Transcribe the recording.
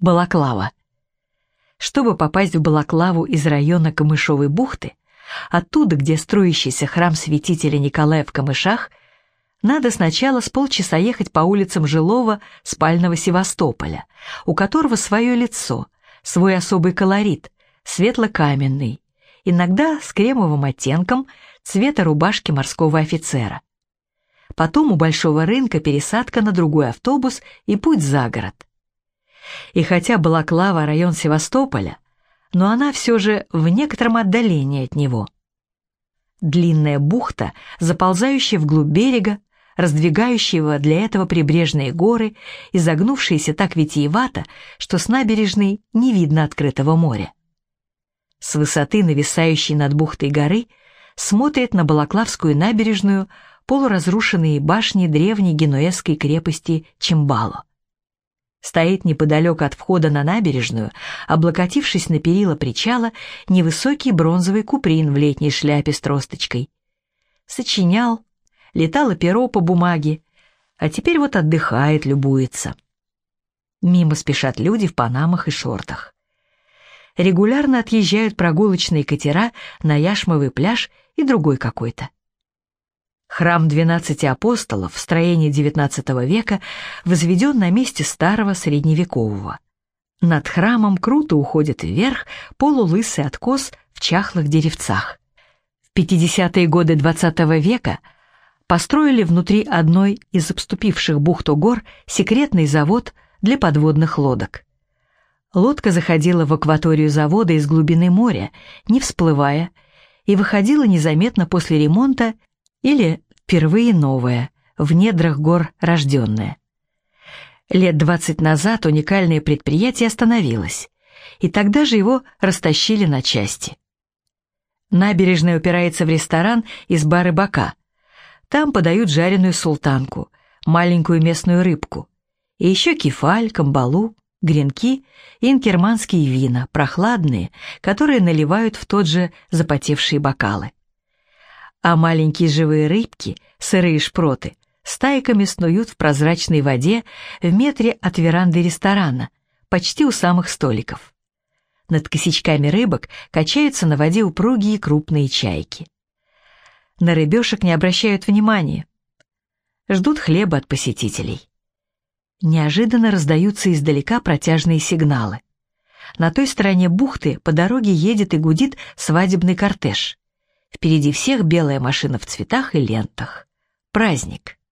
Балаклава. Чтобы попасть в Балаклаву из района Камышовой бухты, оттуда, где строящийся храм святителя Николая в Камышах, надо сначала с полчаса ехать по улицам жилого спального Севастополя, у которого свое лицо, свой особый колорит, светло-каменный, иногда с кремовым оттенком цвета рубашки морского офицера. Потом у Большого рынка пересадка на другой автобус и путь за город. И хотя Балаклава район Севастополя, но она все же в некотором отдалении от него. Длинная бухта, заползающая вглубь берега, раздвигающего для этого прибрежные горы, изогнувшиеся так витиевато, что с набережной не видно открытого моря. С высоты нависающей над бухтой горы смотрит на Балаклавскую набережную полуразрушенные башни древней генуэзской крепости Чимбало. Стоит неподалеку от входа на набережную, облокотившись на перила причала, невысокий бронзовый куприн в летней шляпе с тросточкой. Сочинял, летало перо по бумаге, а теперь вот отдыхает, любуется. Мимо спешат люди в панамах и шортах. Регулярно отъезжают прогулочные катера на Яшмовый пляж и другой какой-то. Храм двенадцати апостолов в строении XIX века возведен на месте старого средневекового. Над храмом круто уходит вверх полулысый откос в чахлых деревцах. В 50-е годы XX века построили внутри одной из обступивших бухту гор секретный завод для подводных лодок. Лодка заходила в акваторию завода из глубины моря, не всплывая, и выходила незаметно после ремонта или впервые новое, в недрах гор рожденное. Лет двадцать назад уникальное предприятие остановилось, и тогда же его растащили на части. Набережная упирается в ресторан из бары Бака. Там подают жареную султанку, маленькую местную рыбку, и еще кефаль, камбалу, гренки и инкерманские вина, прохладные, которые наливают в тот же запотевшие бокалы а маленькие живые рыбки, сырые шпроты, стайками снуют в прозрачной воде в метре от веранды ресторана, почти у самых столиков. Над косячками рыбок качаются на воде упругие крупные чайки. На рыбешек не обращают внимания. Ждут хлеба от посетителей. Неожиданно раздаются издалека протяжные сигналы. На той стороне бухты по дороге едет и гудит свадебный кортеж. Впереди всех белая машина в цветах и лентах. Праздник.